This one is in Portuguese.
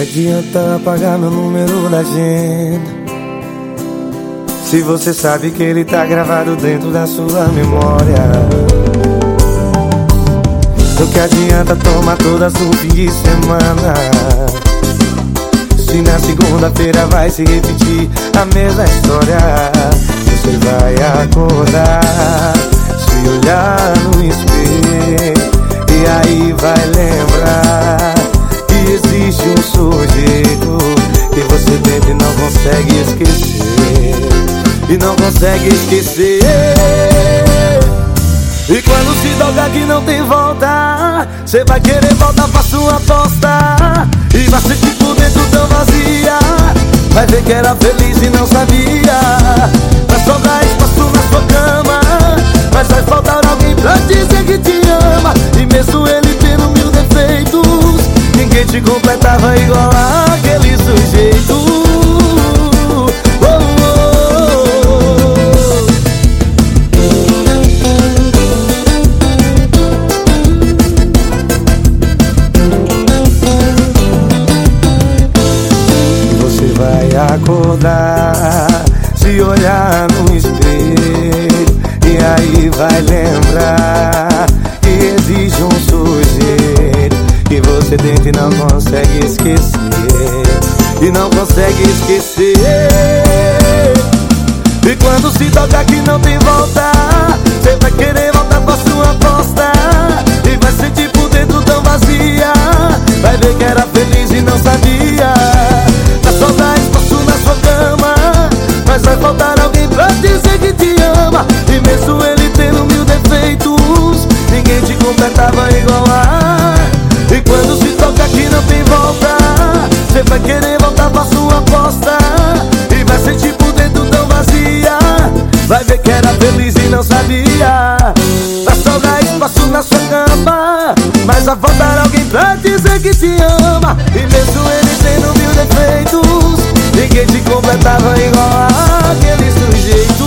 adianta apagar meu número da agenda? Se você sabe que ele tá gravado dentro da sua memória. Do que adianta tomar todas no fim de semana? Se na segunda-feira vai se repetir a mesma história, você vai acordar, se olhar no espelho e aí vai lembrar esquecer. E não consegue esquecer. E quando se toca que não tem volta, você vai querer voltar pra sua aposta. E vai sentir por dentro tão vazia. Vai ver que era feliz e não sabia. Vai sobrar espaço na sua cama. Mas vai faltar alguém pra dizer que te ama. E mesmo ele tendo mil defeitos, ninguém te completava igual aquele sujeito. Acordar Se olhar no espelho E aí vai lembrar Que existe um sujeito Que você tenta e não consegue esquecer E não consegue esquecer. E quando se toca alguém pra dizer que te ama E mesmo ele tendo mil defeitos Ninguém te completava igual a E quando se toca aqui não tem volta Você vai querer voltar pra sua aposta E vai sentir por dentro tão vazia. Vai ver que era feliz e não sabia. Vai sobrar espaço na sua cama Mas vai faltar alguém pra dizer que te ama. E mesmo ele tendo mil defeitos Ninguém te completava igual jeito.